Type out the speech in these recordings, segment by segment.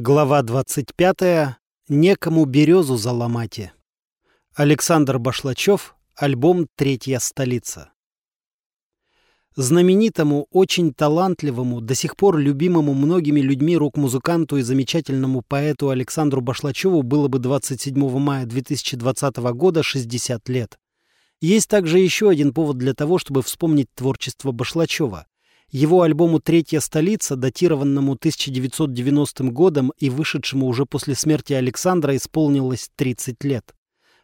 Глава 25. Некому березу заломати. Александр Башлачев. Альбом «Третья столица». Знаменитому, очень талантливому, до сих пор любимому многими людьми рок-музыканту и замечательному поэту Александру Башлачеву было бы 27 мая 2020 года 60 лет. Есть также еще один повод для того, чтобы вспомнить творчество Башлачева. Его альбому «Третья столица», датированному 1990 годом и вышедшему уже после смерти Александра, исполнилось 30 лет.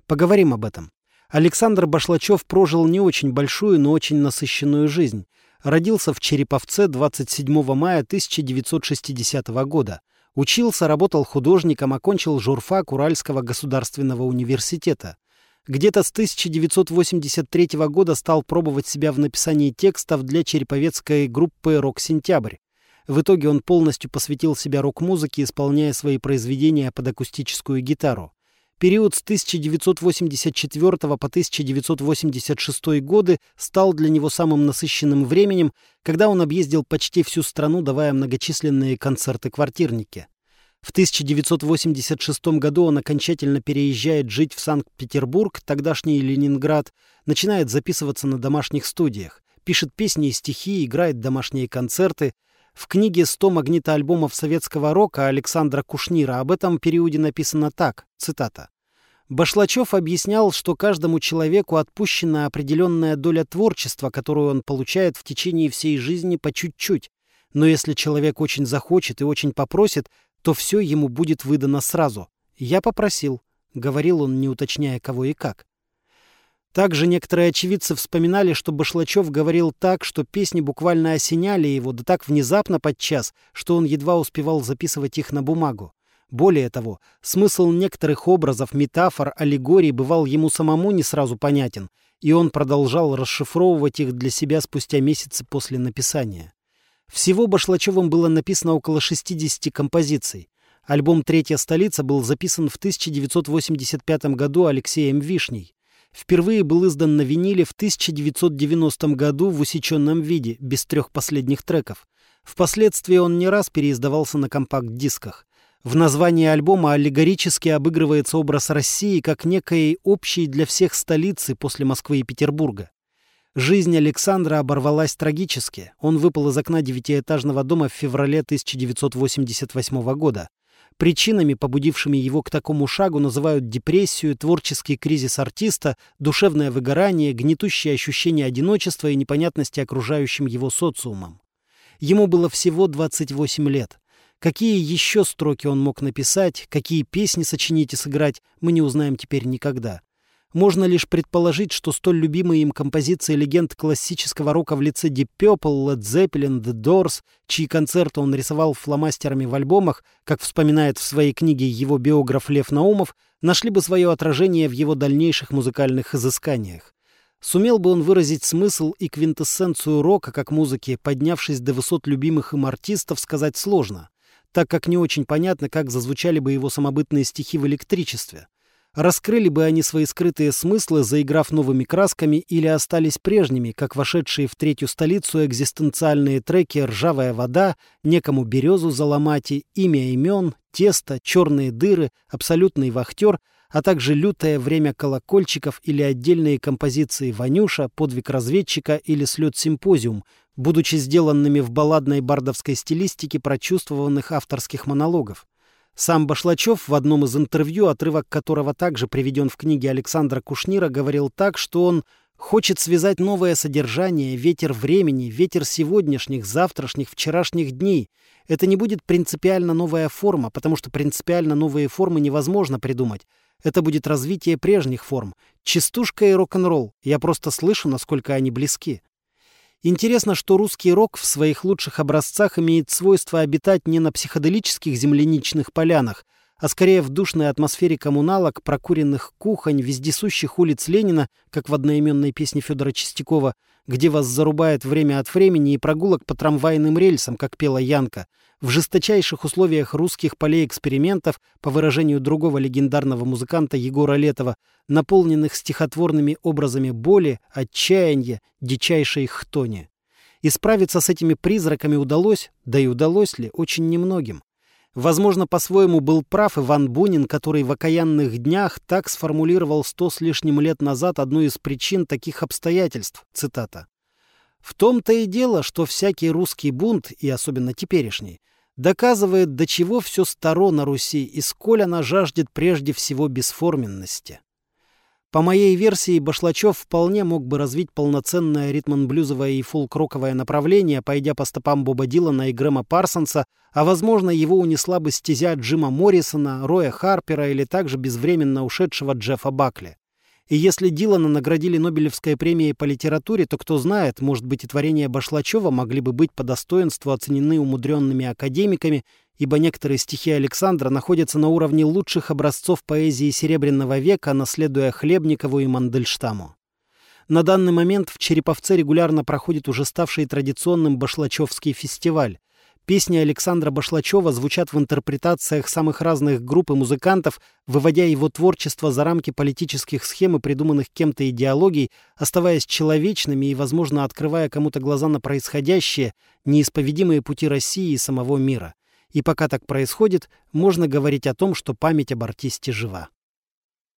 Поговорим об этом. Александр Башлачев прожил не очень большую, но очень насыщенную жизнь. Родился в Череповце 27 мая 1960 года. Учился, работал художником, окончил журфак Уральского государственного университета. Где-то с 1983 года стал пробовать себя в написании текстов для череповецкой группы «Рок-Сентябрь». В итоге он полностью посвятил себя рок-музыке, исполняя свои произведения под акустическую гитару. Период с 1984 по 1986 годы стал для него самым насыщенным временем, когда он объездил почти всю страну, давая многочисленные концерты-квартирники. В 1986 году он окончательно переезжает жить в Санкт-Петербург, тогдашний Ленинград, начинает записываться на домашних студиях, пишет песни и стихи, играет домашние концерты. В книге «100 магнитоальбомов советского рока» Александра Кушнира об этом периоде написано так, цитата. Башлачев объяснял, что каждому человеку отпущена определенная доля творчества, которую он получает в течение всей жизни по чуть-чуть. Но если человек очень захочет и очень попросит, то все ему будет выдано сразу. Я попросил, — говорил он, не уточняя кого и как. Также некоторые очевидцы вспоминали, что Башлачев говорил так, что песни буквально осеняли его, да так внезапно подчас, что он едва успевал записывать их на бумагу. Более того, смысл некоторых образов, метафор, аллегорий бывал ему самому не сразу понятен, и он продолжал расшифровывать их для себя спустя месяцы после написания. Всего Башлачевым было написано около 60 композиций. Альбом «Третья столица» был записан в 1985 году Алексеем Вишней. Впервые был издан на виниле в 1990 году в усеченном виде, без трех последних треков. Впоследствии он не раз переиздавался на компакт-дисках. В названии альбома аллегорически обыгрывается образ России как некой общей для всех столицы после Москвы и Петербурга. Жизнь Александра оборвалась трагически. Он выпал из окна девятиэтажного дома в феврале 1988 года. Причинами, побудившими его к такому шагу, называют депрессию, творческий кризис артиста, душевное выгорание, гнетущее ощущение одиночества и непонятности окружающим его социумом. Ему было всего 28 лет. Какие еще строки он мог написать, какие песни сочинить и сыграть, мы не узнаем теперь никогда. Можно лишь предположить, что столь любимые им композиции легенд классического рока в лице Deep Purple, Led Zeppelin, The Doors, чьи концерты он рисовал фломастерами в альбомах, как вспоминает в своей книге его биограф Лев Наумов, нашли бы свое отражение в его дальнейших музыкальных изысканиях. Сумел бы он выразить смысл и квинтэссенцию рока как музыки, поднявшись до высот любимых им артистов, сказать сложно, так как не очень понятно, как зазвучали бы его самобытные стихи в электричестве. Раскрыли бы они свои скрытые смыслы, заиграв новыми красками, или остались прежними, как вошедшие в третью столицу экзистенциальные треки «Ржавая вода», «Некому березу заломать», «Имя имен», «Тесто», «Черные дыры», «Абсолютный вахтер», а также «Лютое время колокольчиков» или отдельные композиции «Ванюша», «Подвиг разведчика» или «Слет симпозиум», будучи сделанными в балладной бардовской стилистике прочувствованных авторских монологов. Сам Башлачев в одном из интервью, отрывок которого также приведен в книге Александра Кушнира, говорил так, что он хочет связать новое содержание, ветер времени, ветер сегодняшних, завтрашних, вчерашних дней. Это не будет принципиально новая форма, потому что принципиально новые формы невозможно придумать. Это будет развитие прежних форм. Частушка и рок-н-ролл. Я просто слышу, насколько они близки. Интересно, что русский рок в своих лучших образцах имеет свойство обитать не на психоделических земляничных полянах, а скорее в душной атмосфере коммуналок, прокуренных кухонь, вездесущих улиц Ленина, как в одноименной песне Федора Чистякова, где вас зарубает время от времени и прогулок по трамвайным рельсам, как пела Янка, в жесточайших условиях русских полей экспериментов, по выражению другого легендарного музыканта Егора Летова, наполненных стихотворными образами боли, отчаяния, дичайшей хтони. И справиться с этими призраками удалось, да и удалось ли, очень немногим. Возможно, по-своему был прав Иван Бунин, который в «Окаянных днях» так сформулировал сто с лишним лет назад одну из причин таких обстоятельств, цитата. «В том-то и дело, что всякий русский бунт, и особенно теперешний, доказывает, до чего все старо на Руси и сколь она жаждет прежде всего бесформенности». По моей версии, Башлачев вполне мог бы развить полноценное ритм-блюзовое и фолк-роковое направление, пойдя по стопам Боба Дилана и Грэма Парсонса, а, возможно, его унесла бы стезя Джима Моррисона, Роя Харпера или также безвременно ушедшего Джеффа Бакли. И если Дилана наградили Нобелевской премией по литературе, то кто знает, может быть и творения Башлачева могли бы быть по достоинству оценены умудренными академиками ибо некоторые стихи Александра находятся на уровне лучших образцов поэзии Серебряного века, наследуя Хлебникову и Мандельштаму. На данный момент в Череповце регулярно проходит уже ставший традиционным Башлачевский фестиваль. Песни Александра Башлачева звучат в интерпретациях самых разных групп и музыкантов, выводя его творчество за рамки политических схем и придуманных кем-то идеологий, оставаясь человечными и, возможно, открывая кому-то глаза на происходящее, неисповедимые пути России и самого мира. И пока так происходит, можно говорить о том, что память об артисте жива.